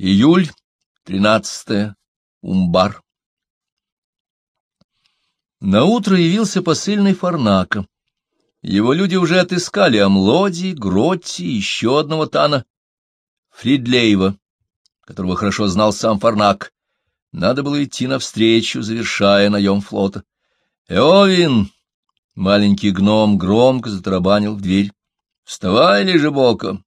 Июль, 13 Умбар. Наутро явился посыльный Фарнака. Его люди уже отыскали Амлоди, Гротти и еще одного Тана, Фридлеева, которого хорошо знал сам Фарнак. Надо было идти навстречу, завершая наем флота. «Эовин!» — маленький гном громко затарабанил в дверь. «Вставай, лежи боком!»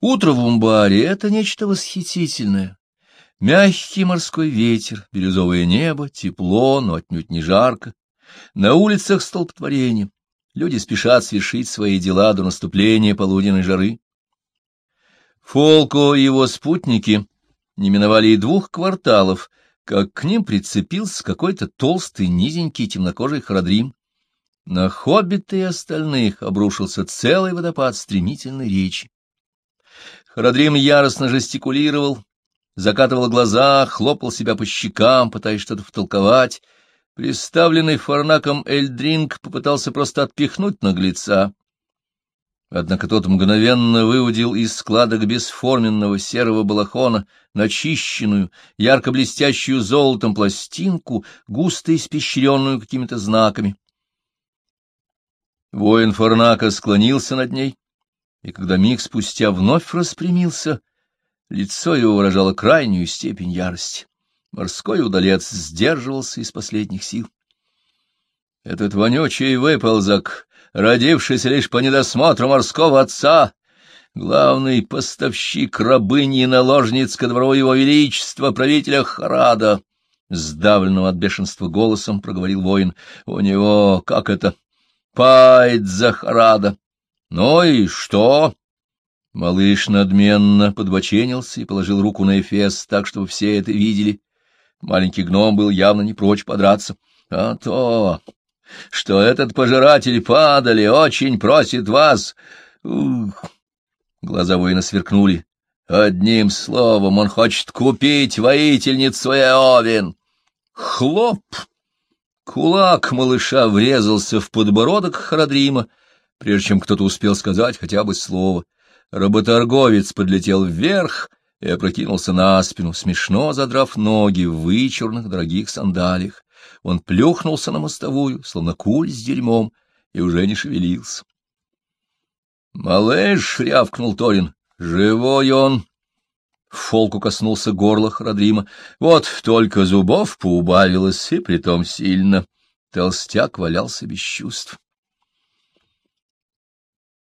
Утро в Умбаре — это нечто восхитительное. Мягкий морской ветер, бирюзовое небо, тепло, но отнюдь не жарко. На улицах столпотворение. Люди спешат свершить свои дела до наступления полуденной жары. Фолко и его спутники не миновали и двух кварталов, как к ним прицепился какой-то толстый, низенький, темнокожий храдрим. На хоббита и остальных обрушился целый водопад стремительной речи. Харадрим яростно жестикулировал, закатывал глаза, хлопал себя по щекам, пытаясь что-то втолковать. Представленный фарнаком Эльдринг попытался просто отпихнуть наглеца. Однако тот мгновенно выудил из складок бесформенного серого балахона начищенную, ярко блестящую золотом пластинку, густо испещренную какими-то знаками. Воин Фарнака склонился над ней, и когда миг спустя вновь распрямился, лицо его выражало крайнюю степень ярости. Морской удалец сдерживался из последних сил. Этот вонючий выползок, родившийся лишь по недосмотру морского отца, главный поставщик рабыни и наложниц ко двору его величества, правителя Харада, сдавленным от бешенства голосом проговорил воин. У него, как это, пайд за Харада. Ну и что? Малыш надменно подбоченился и положил руку на Эфес так, чтобы все это видели. Маленький гном был явно не прочь подраться. А то, что этот пожиратель падали, очень просит вас. Ух! Глаза воина сверкнули. Одним словом, он хочет купить воительницу Эовин. Хлоп! Кулак малыша врезался в подбородок Харадрима, прежде чем кто-то успел сказать хотя бы слово. Работорговец подлетел вверх и опрокинулся на спину, смешно задрав ноги в вычурных дорогих сандалиях. Он плюхнулся на мостовую, словно куль с дерьмом, и уже не шевелился. «Малыш!» — рявкнул Торин. «Живой он!» Фолку коснулся горла Храдрима. Вот только зубов поубавилось, и притом сильно. Толстяк валялся без чувств. —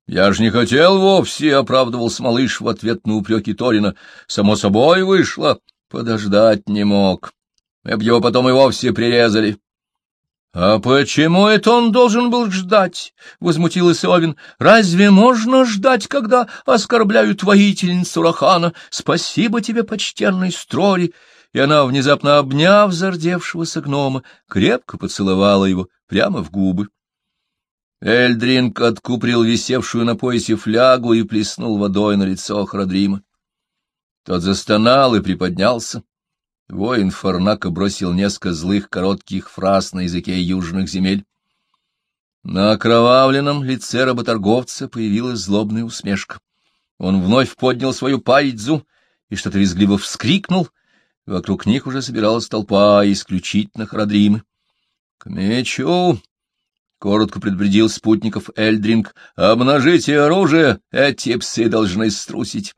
Я ж не хотел вовсе, — оправдывался малыш в ответ на упреки Торина. — Само собой вышло. Подождать не мог. Мы б его потом и вовсе прирезали. — А почему это он должен был ждать? — возмутился Овен. — Разве можно ждать, когда оскорбляют воительницу Рахана? Спасибо тебе, почтенный Строри! И она, внезапно обняв зардевшегося гнома, крепко поцеловала его прямо в губы. Эльдринг откуприл висевшую на поясе флягу и плеснул водой на лицо Храдрима. Тот застонал и приподнялся. Воин Фарнака бросил несколько злых коротких фраз на языке южных земель. На окровавленном лице работорговца появилась злобная усмешка. Он вновь поднял свою пайдзу и что-то визгливо вскрикнул. Вокруг них уже собиралась толпа исключительно Храдримы. — К мечу! — коротко предупредил спутников Эльдринг. — Обнажите оружие, эти псы должны струсить.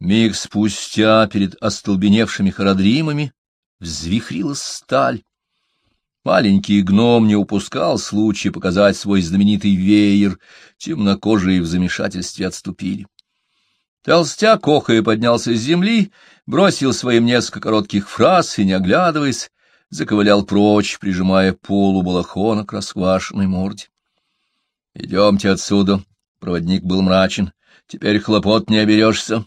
Миг спустя перед остолбеневшими хородримами взвихрилась сталь. Маленький гном не упускал случая показать свой знаменитый веер, темнокожие в замешательстве отступили. Толстяк охая поднялся с земли, бросил своим несколько коротких фраз и, не оглядываясь, заковылял прочь, прижимая полу балахона к расквашенной морде. — Идемте отсюда, — проводник был мрачен, — теперь хлопот не оберешься.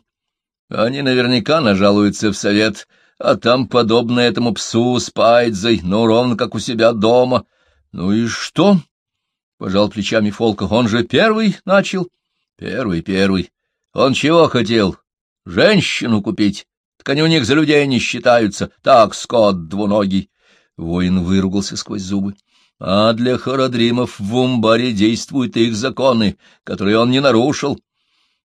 Они наверняка нажалуются в совет, а там подобно этому псу с пайдзой, ну, ровно как у себя дома. Ну и что? — пожал плечами Фолка. — Он же первый начал. — Первый, первый. Он чего хотел? Женщину купить. Так они у них за людей не считаются. Так, скот двуногий. Воин выругался сквозь зубы. А для Харадримов в Умбаре действуют их законы, которые он не нарушил.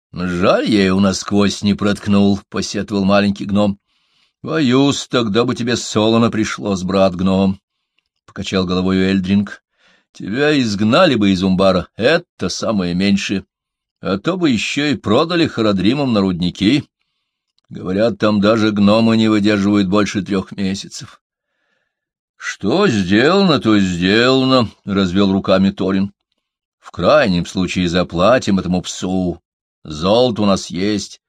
— Жаль, я его насквозь не проткнул, — посетовал маленький гном. — Боюсь, тогда бы тебе солоно пришлось, брат гном, — покачал головой Эльдринг. — Тебя изгнали бы из Умбара, это самое меньшее. А то бы еще и продали Харадримам на рудники. Говорят, там даже гномы не выдерживают больше трех месяцев. — Что сделано, то сделано, — развел руками Торин. — В крайнем случае заплатим этому псу. Золото у нас есть.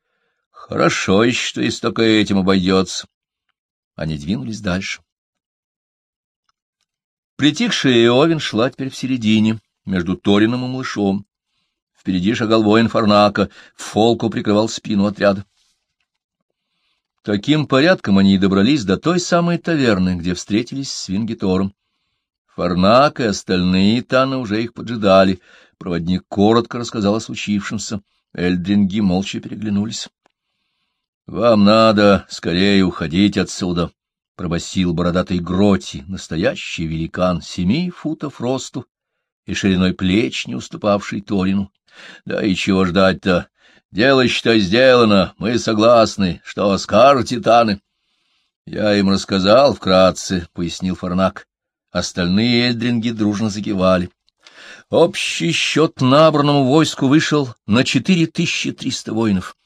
Хорошо еще, что и столько этим обойдется. Они двинулись дальше. Притихшая Иовин шла теперь в середине, между Торином и малышом. Впереди шагал воин Фарнака, Фолку прикрывал спину отряда. Таким порядком они и добрались до той самой таверны, где встретились с Вингитором. Фарнак и остальные Таны уже их поджидали. Проводник коротко рассказал о случившемся. Эльдринги молча переглянулись. — Вам надо скорее уходить отсюда, — пробасил бородатый Гроти, настоящий великан, семи футов росту и шириной плеч, не уступавший Торину. — Да и чего ждать-то? Дело, считай, сделано, мы согласны. Что скажете, Таны? — Я им рассказал вкратце, — пояснил Фарнак. Остальные эльдринги дружно закивали. Общий счет набранному войску вышел на четыре тысячи триста воинов.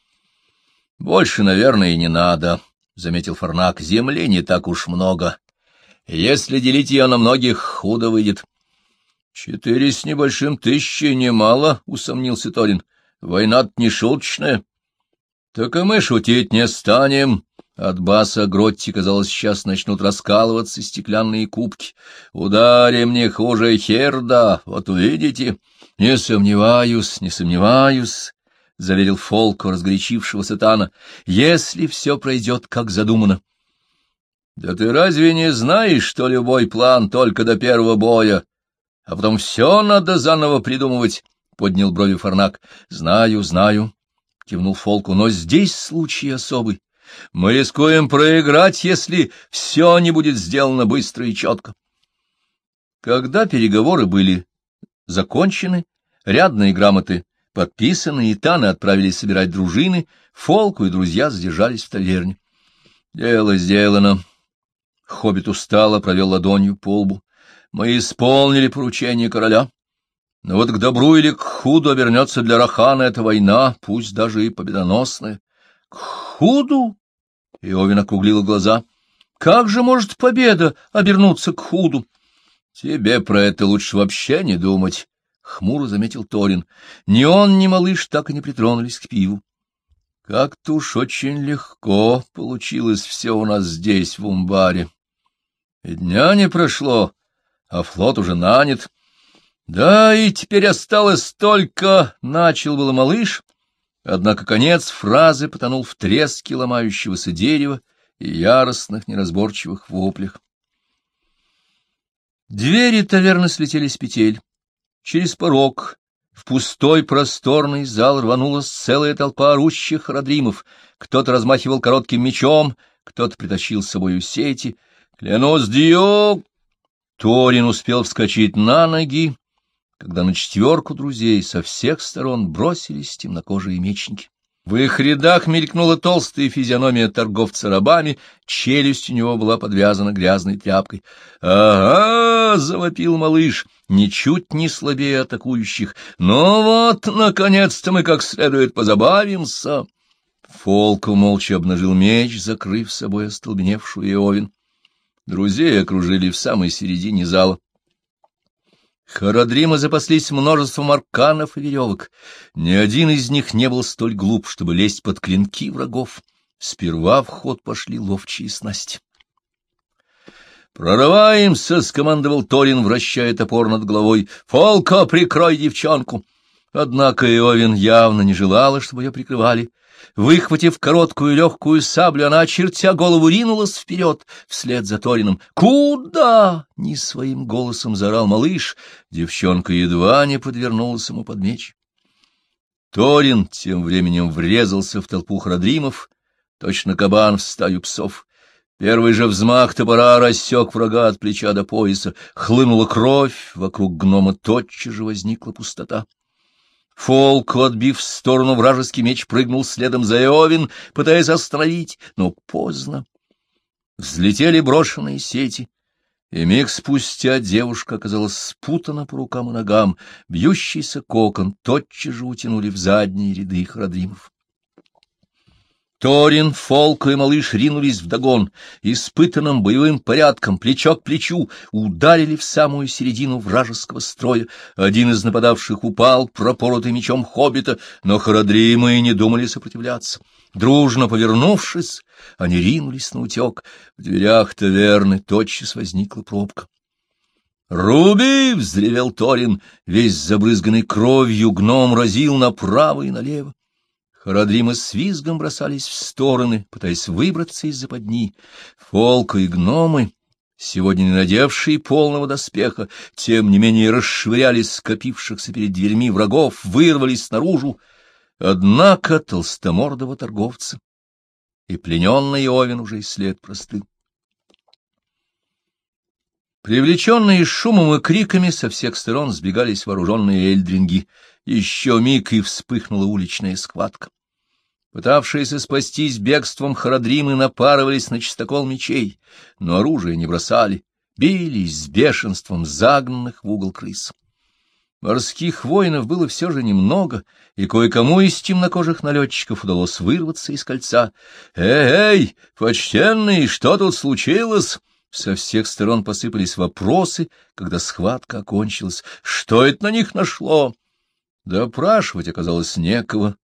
— Больше, наверное, и не надо, — заметил Фарнак. — Земли не так уж много. Если делить ее на многих, худо выйдет. — Четыре с небольшим тысячи немало, — усомнился Торин. — Война-то не шуточная. — Так и мы шутить не станем, от баса Гротти, казалось, сейчас начнут раскалываться стеклянные кубки. Ударим не хуже Херда, вот увидите. — Не сомневаюсь, не сомневаюсь, — заверил Фолко, разгорячившегося Тана, — если все пройдет, как задумано. — Да ты разве не знаешь, что любой план только до первого боя, а потом все надо заново придумывать? — поднял брови Фарнак. — Знаю, знаю, — кивнул Фолку, — но здесь случай особый. Мы рискуем проиграть, если все не будет сделано быстро и четко. Когда переговоры были закончены, рядные грамоты подписаны, и Таны отправились собирать дружины, Фолку и друзья задержались в таверне. Дело сделано. Хоббит устало провел ладонью по лбу. Мы исполнили поручение короля. Но вот к добру или к худу обернется для Рахана эта война, пусть даже и победоносная. — К худу? Иовин округлила глаза. — Как же может победа обернуться к худу? — Тебе про это лучше вообще не думать, — хмуро заметил Торин. Ни он, ни малыш так и не притронулись к пиву. Как-то уж очень легко получилось все у нас здесь, в Умбаре. И дня не прошло, а флот уже нанят. Да, и теперь осталось только... — начал было малыш, Однако конец фразы потонул в треске ломающегося дерева и яростных неразборчивых воплях. Двери таверны слетели с петель. Через порог в пустой просторный зал рванулась целая толпа орущих родримов. Кто-то размахивал коротким мечом, кто-то притащил с собою сети. «Клянусь Дио!» Торин успел вскочить на ноги, когда на четверку друзей со всех сторон бросились темнокожие мечники. В их рядах мелькнула толстая физиономия торговца рабами, челюсть у него была подвязана грязной тряпкой. «Ага!» — завопил малыш, ничуть не слабее атакующих. «Ну вот, наконец-то мы как следует позабавимся!» Фолку молча обнажил меч, закрыв собой остолбеневшую Иовин. Друзей окружили в самой середине зала. Харадримы запаслись множеством арканов и веревок. Ни один из них не был столь глуп, чтобы лезть под клинки врагов. Сперва в ход пошли ловчие снасти. «Прорываемся!» — скомандовал Торин, вращая топор над головой. «Фолка, прикрой девчонку!» Однако Иовин явно не желала, чтобы ее прикрывали. Выхватив короткую легкую саблю, она, очертя голову, ринулась вперед, вслед за Торином. «Куда?» — не своим голосом заорал малыш. Девчонка едва не подвернулась ему под меч. Торин тем временем врезался в толпу храдримов, точно кабан в стаю псов. Первый же взмах топора рассек врага от плеча до пояса, хлынула кровь, вокруг гнома тотчас же возникла пустота. Фолк, отбив в сторону вражеский меч, прыгнул следом за Иовин, пытаясь остановить, но поздно. Взлетели брошенные сети, и миг спустя девушка оказалась спутана по рукам и ногам, бьющийся кокон тотчас же утянули в задние ряды храдримов. Торин, Фолк и малыш ринулись вдогон, испытанным боевым порядком, плечо к плечу, ударили в самую середину вражеского строя. Один из нападавших упал, пропоротый мечом хоббита, но хородримы не думали сопротивляться. Дружно повернувшись, они ринулись на утек. В дверях таверны тотчас возникла пробка. «Руби!» — взревел Торин, весь забрызганный кровью гном разил направо и налево. Харадримы с визгом бросались в стороны, пытаясь выбраться из западни. Фолка и гномы, сегодня не надевшие полного доспеха, тем не менее расшвыряли скопившихся перед дверьми врагов, вырвались наружу. Однако толстомордого торговца и плененный Овен уже и след простыл. Привлеченные шумом и криками со всех сторон сбегались вооруженные эльдринги. Еще миг и вспыхнула уличная схватка. Пытавшиеся спастись бегством хородримы напарывались на чистокол мечей, но оружие не бросали, бились с бешенством загнанных в угол крыс. Морских воинов было все же немного, и кое-кому из темнокожих налетчиков удалось вырваться из кольца. «Эй, эй, почтенный, что тут случилось?» Со всех сторон посыпались вопросы, когда схватка окончилась. Что это на них нашло? Допрашивать оказалось некого.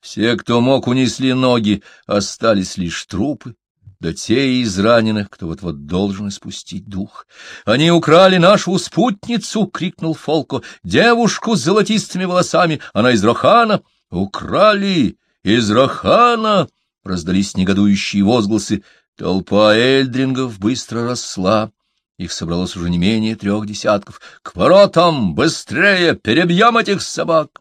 Все, кто мог, унесли ноги, остались лишь трупы, да те из раненых, кто вот-вот должен испустить дух. «Они украли нашу спутницу!» — крикнул Фолко. «Девушку с золотистыми волосами! Она из Рохана!» «Украли! Из Рохана!» — раздались негодующие возгласы. Толпа эльдрингов быстро росла. Их собралось уже не менее трех десятков. «К воротам! Быстрее! Перебьем этих собак!»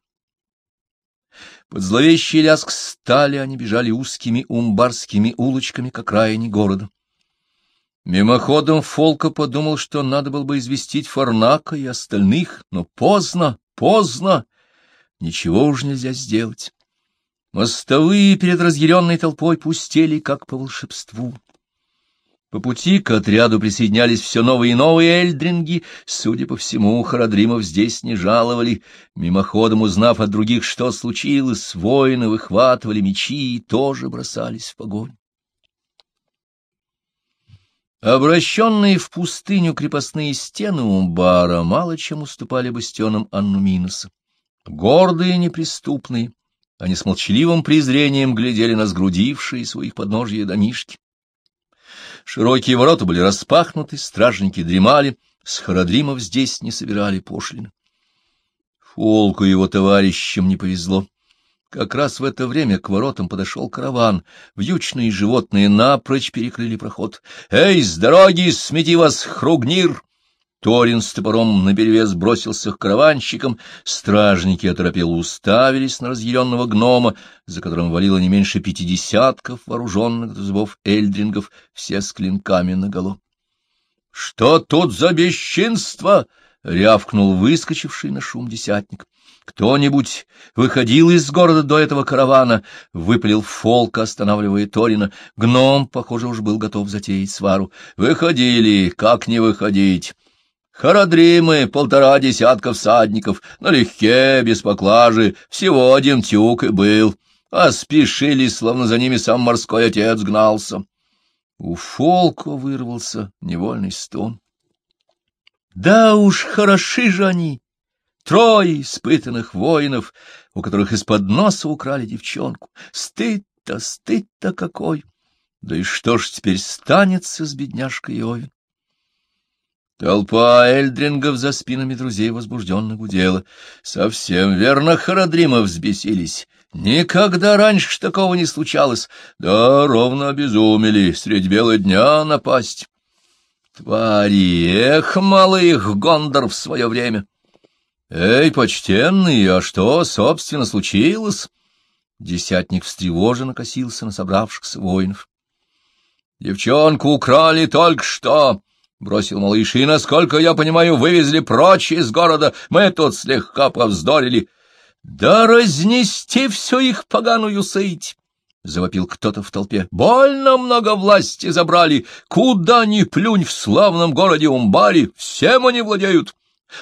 Под зловещий лязг стали они бежали узкими умбарскими улочками к окраине города. Мимоходом Фолка подумал, что надо было бы известить Фарнака и остальных, но поздно, поздно. Ничего уж нельзя сделать. Мостовые перед разъяренной толпой пустели, как по волшебству. По пути к отряду присоединялись все новые и новые эльдринги. Судя по всему, Харадримов здесь не жаловали. Мимоходом узнав от других, что случилось, воины выхватывали мечи и тоже бросались в погонь. Обращенные в пустыню крепостные стены Умбара мало чем уступали бастионам Аннуминоса. Гордые и неприступные, они с молчаливым презрением глядели на сгрудившие своих подножья домишки. Широкие ворота были распахнуты, стражники дремали, с Харадримов здесь не собирали пошлины. Фолку его товарищам не повезло. Как раз в это время к воротам подошел караван. Вьючные животные напрочь перекрыли проход. «Эй, с дороги, смети вас, Хругнир!» Торин с топором наперевес бросился к караванщикам, стражники оторопело уставились на разъяренного гнома, за которым валило не меньше пятидесятков вооруженных до зубов эльдрингов, все с клинками наголо. — Что тут за бесчинство? — рявкнул выскочивший на шум десятник. — Кто-нибудь выходил из города до этого каравана? — выпалил Фолка, останавливая Торина. Гном, похоже, уж был готов затеять свару. — Выходили, как не выходить? Харадримы, полтора десятка всадников, налегке, без поклажи, всего один тюк и был, а спешили, словно за ними сам морской отец гнался. У Фолка вырвался невольный стон. Да уж, хороши же они! Трое испытанных воинов, у которых из-под носа украли девчонку. Стыд-то, стыд-то какой! Да и что ж теперь станется с бедняжкой Иовин? Толпа эльдрингов за спинами друзей возбужденно гудела. Совсем верно Харадрима взбесились. Никогда раньше такого не случалось. Да, ровно обезумели средь бела дня напасть. Твари, эх, мало их Гондор в свое время. Эй, почтенный, а что, собственно, случилось? Десятник встревоженно косился на собравшихся воинов. Девчонку украли только что. — бросил малыш, — и, насколько я понимаю, вывезли прочь из города. Мы тут слегка повздорили. Да разнести все их поганую сыть! — завопил кто-то в толпе. — Больно много власти забрали! Куда ни плюнь в славном городе Умбари, всем они владеют!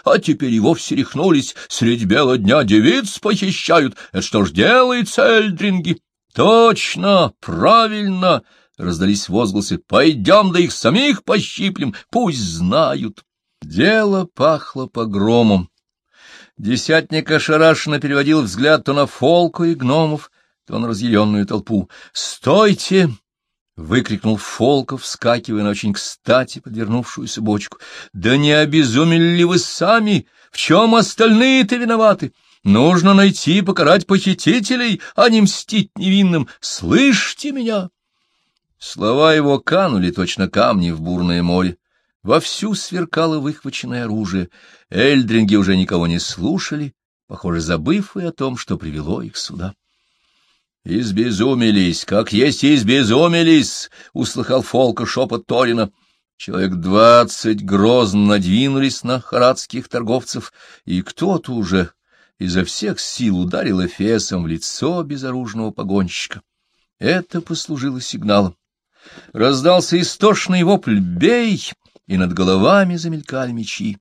А теперь и вовсе рехнулись, средь бела дня девиц похищают. Это что ж делается, эльдринги? — Точно, правильно! — раздались возгласы. — Пойдем да их самих пощиплем, пусть знают. Дело пахло погромом. Десятник ошарашенно переводил взгляд то на Фолку и гномов, то на разъяренную толпу. «Стойте!» — выкрикнул Фолков, вскакивая на очень кстати подвернувшуюся бочку. «Да не обезумели ли вы сами? В чем остальные-то виноваты? Нужно найти и покарать похитителей, а не мстить невинным. Слышите меня?» Слова его канули точно камни в бурное море. Вовсю сверкало выхваченное оружие. Эльдринги уже никого не слушали, похоже, забыв и о том, что привело их сюда. «Избезумились, как есть избезумились!» — услыхал Фолка шепот Торина. Человек двадцать грозно надвинулись на харадских торговцев, и кто-то уже изо всех сил ударил эфесом в лицо безоружного погонщика. Это послужило сигналом. Раздался истошный вопль «Бей!» и над головами замелькали мечи.